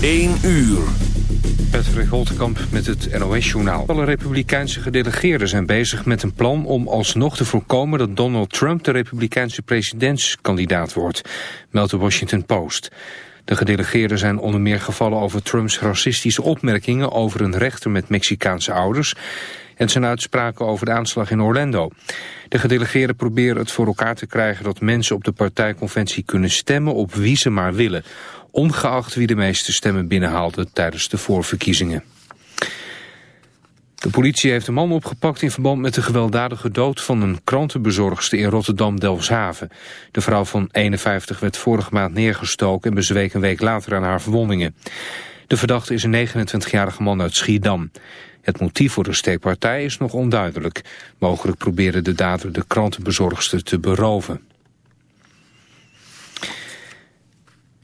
1 uur. Patrick Holtkamp met het NOS-journaal. Alle republikeinse gedelegeerden zijn bezig met een plan om alsnog te voorkomen dat Donald Trump de republikeinse presidentskandidaat wordt, meldt de Washington Post. De gedelegeerden zijn onder meer gevallen over Trumps racistische opmerkingen over een rechter met Mexicaanse ouders en zijn uitspraken over de aanslag in Orlando. De gedelegeerden proberen het voor elkaar te krijgen dat mensen op de partijconventie kunnen stemmen op wie ze maar willen, ongeacht wie de meeste stemmen binnenhaalde tijdens de voorverkiezingen. De politie heeft een man opgepakt in verband met de gewelddadige dood van een krantenbezorgster in Rotterdam-Delfshaven. De vrouw van 51 werd vorige maand neergestoken en bezweek een week later aan haar verwondingen. De verdachte is een 29-jarige man uit Schiedam. Het motief voor de steekpartij is nog onduidelijk. Mogelijk probeerde de dader de krantenbezorgster te beroven.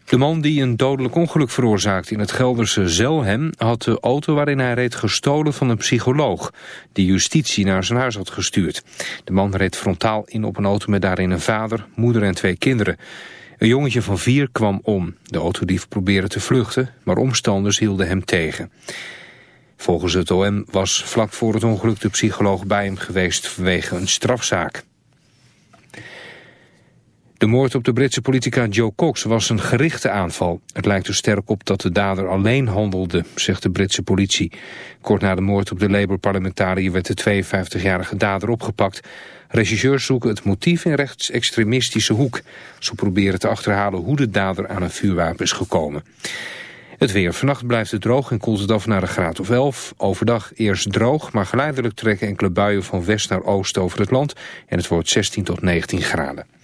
De man die een dodelijk ongeluk veroorzaakte in het Gelderse Zelhem... had de auto waarin hij reed gestolen van een psycholoog... die justitie naar zijn huis had gestuurd. De man reed frontaal in op een auto met daarin een vader, moeder en twee kinderen. Een jongetje van vier kwam om. De autodief probeerde te vluchten, maar omstanders hielden hem tegen. Volgens het OM was vlak voor het ongeluk de psycholoog bij hem geweest vanwege een strafzaak. De moord op de Britse politica Joe Cox was een gerichte aanval. Het lijkt er sterk op dat de dader alleen handelde, zegt de Britse politie. Kort na de moord op de Labour-parlementariër werd de 52-jarige dader opgepakt. Regisseurs zoeken het motief in rechtsextremistische hoek. Ze proberen te achterhalen hoe de dader aan een vuurwapen is gekomen. Het weer. Vannacht blijft het droog en koelt het af naar een graad of 11. Overdag eerst droog, maar geleidelijk trekken enkele buien van west naar oost over het land. En het wordt 16 tot 19 graden.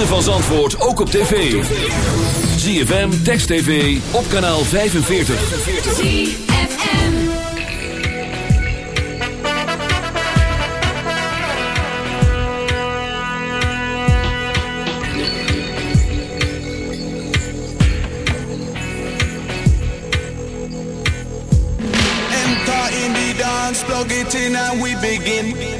ritme van antwoord ook op tv. ZFM, Text TV, op kanaal 45. ZFM Enter in the dance, plug it in and we begin.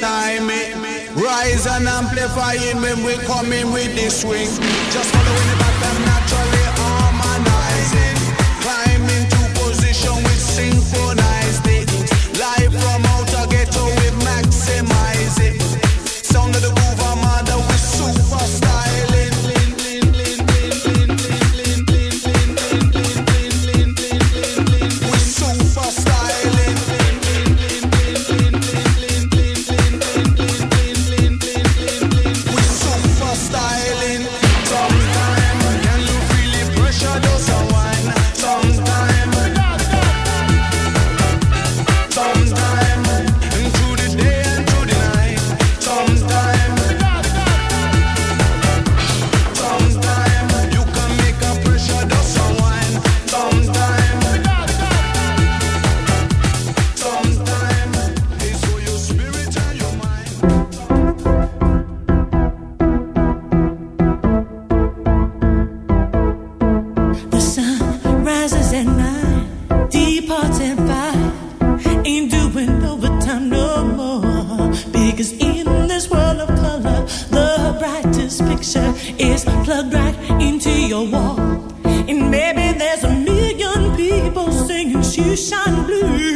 time. Eh. Rise and amplify it when we coming with this swing. Just picture is plugged right into your wall. And maybe there's a million people singing shoeshine blues.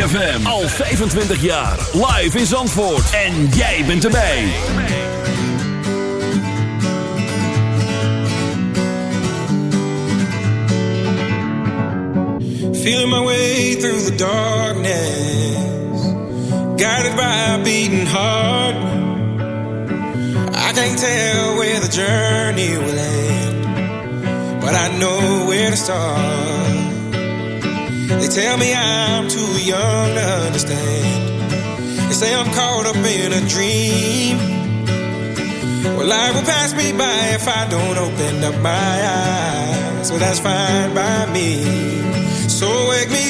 ZFM. Al 25 jaar. Live in Zandvoort. En jij bent erbij. Feeling my way through the darkness, guided by a beating heart. I can't tell where the journey will end, but I know where to start. They tell me I'm too young to understand. They say I'm caught up in a dream. Well, life will pass me by if I don't open up my eyes. So that's fine by me. So wake me